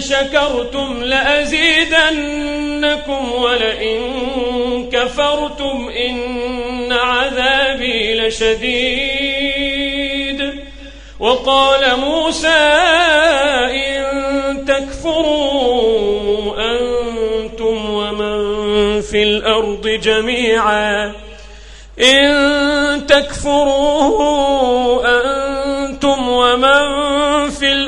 شكرتم لأزيدنكم ولئن كفرتم إن عذابي لشديد. وقال موسى إن تكفروا أنتم ومن في الأرض جميعا. إن تكفروا أنتم ومن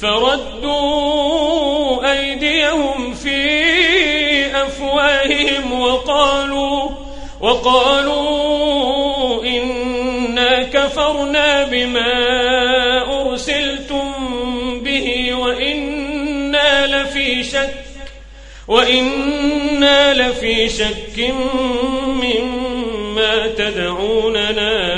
فردوا أيديهم في أفواههم وقالوا وقالوا إنا كفرنا بما أرسلتم به وإنا لفي شك وإنا لفي شك مما تدعوننا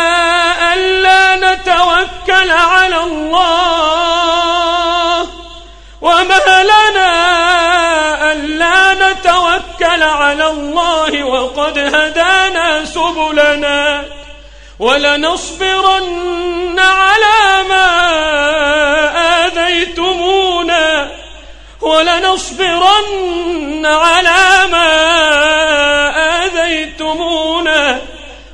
نتوكل على الله وما لنا ألا نتوكل على الله وقد هدانا سبلنا ولنصبرن على ما آذيتمونا ولنصبرن على ما آذيتمونا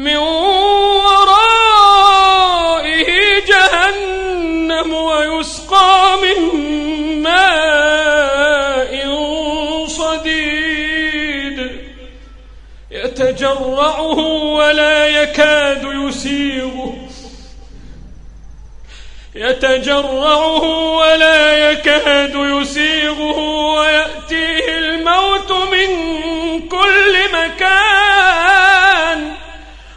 من ورائه جهنم ويسقى من ماء صديد. يتجرعه ولا يكاد يسيغه يتجرعه ولا يكاد يسيغه ويأتيه الموت من كل مكان.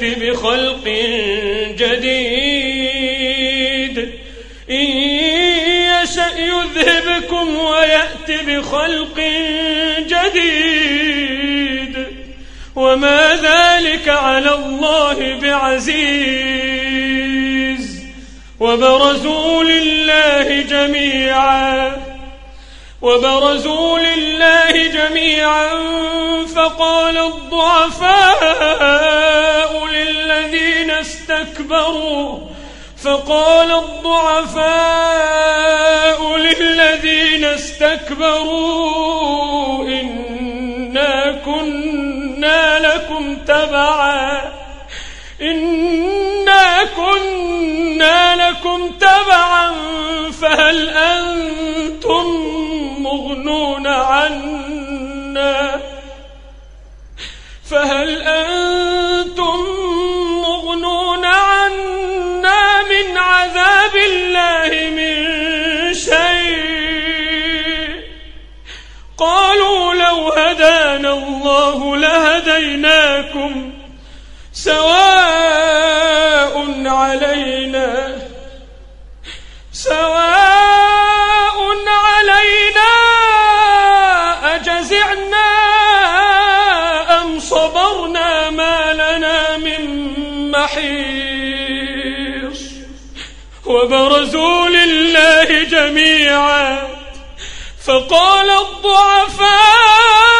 ويأت بخلق جديد. إن يشأ يذهبكم ويأت بخلق جديد. وما ذلك على الله بعزيز. وبرزوا لله جميعا. وبرزوا لله جميعا. فقال الضعفاء للذين استكبروا فقال الضعفاء للذين استكبروا إنا كنا لكم تبعا. إنا كنا لكم تبعا. فهل أنتم مغنون عنا؟ فهل أنتم لكم سواء علينا سواء علينا أجزعنا أم صبرنا ما لنا من محيص وبرزوا لله جميعا فقال الضعفاء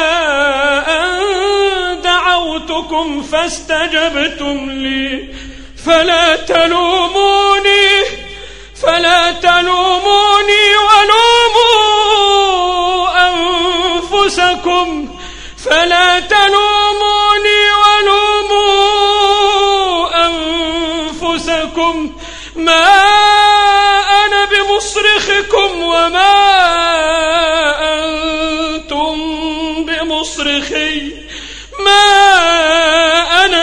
دعوتكم فاستجبتم لي. فلا تلوموني فلا تلوموني ولوموا أنفسكم. فلا تلوموني ولوموا أنفسكم. ما أنا بمصرخكم وما أنتم بمصرخي. ما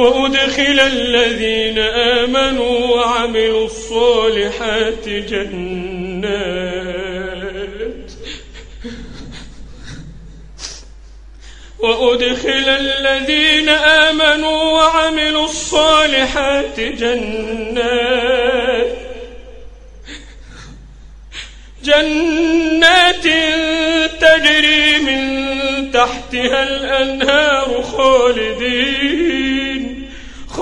وأدخل الذين آمنوا وعملوا الصالحات جنات. وأدخل الذين آمنوا وعملوا الصالحات جنات. جنات تجري من تحتها الأنهار خالدين.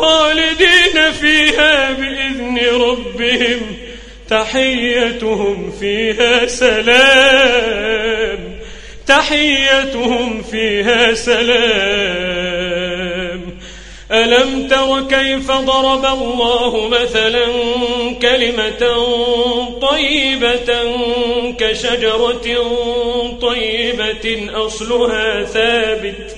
خالدين فيها بإذن ربهم تحيتهم فيها سلام. تحيتهم فيها سلام. ألم تر كيف ضرب الله مثلا كلمة طيبة كشجرة طيبة أصلها ثابت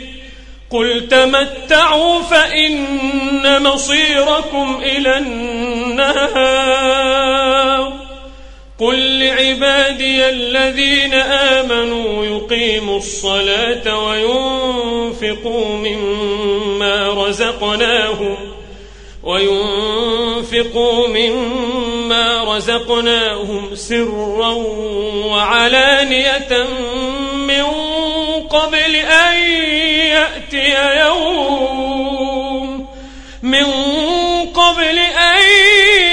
قل تمتعوا فإن مصيركم إلى النار قل لعبادي الذين آمنوا يقيموا الصلاة وينفقوا مما رزقناهم وينفقوا مما رزقناهم سرا وعلانية قبل أن يأتي يوم. من قبل أن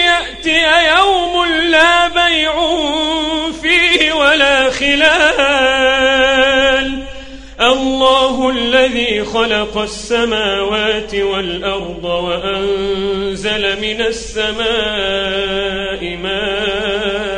يأتي يوم لا بيع فيه ولا خلال. الله الذي خلق السماوات والأرض وأنزل من السماء ماء.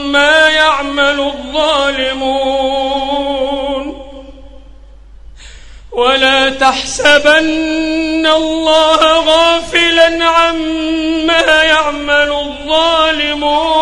يعمل الظالمون. ولا تحسبن الله غافلا عما يعمل الظالمون.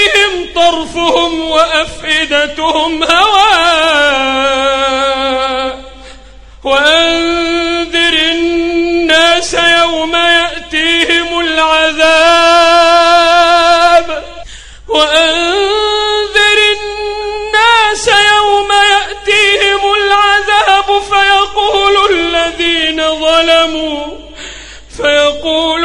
إليهم طرفهم وأفئدتهم هواء وأنذر الناس يوم يأتيهم العذاب. وأنذر الناس يوم يأتيهم العذاب. فيقول الذين ظلموا فيقول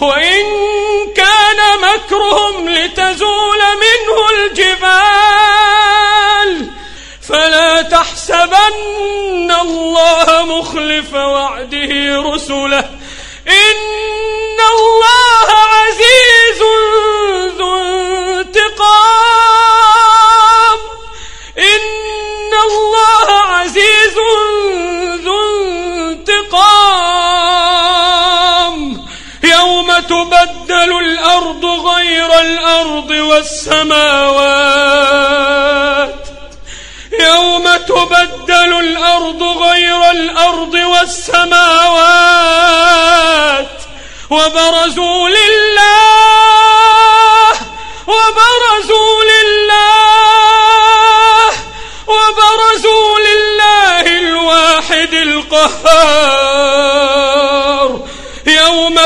وإن كان مكرهم لتزول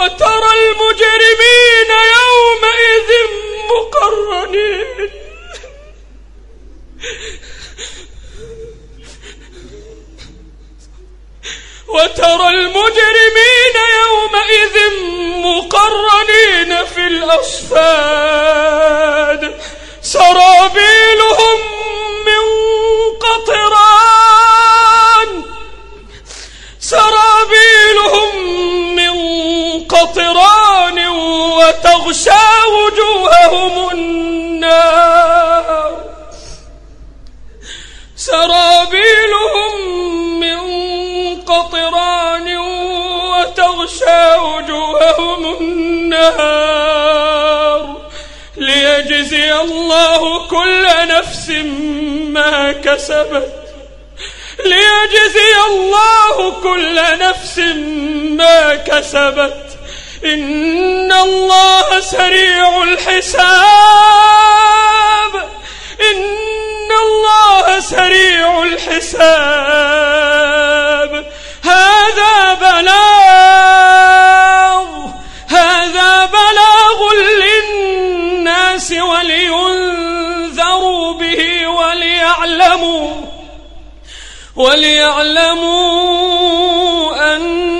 وترى المجرمين يومئذ مقرنين. وترى المجرمين يومئذ مقرنين في الأصفاد. سرابيلهم وتغشى وجوههم النار. سرابيلهم من قطران وتغشى وجوههم النار. ليجزي الله كل نفس ما كسبت. ليجزي الله كل نفس ما كسبت. إن الله سريع الحساب. إن الله سريع الحساب. هذا بلاغ. هذا بلاغ للناس ولينذروا به وليعلموا وليعلموا أن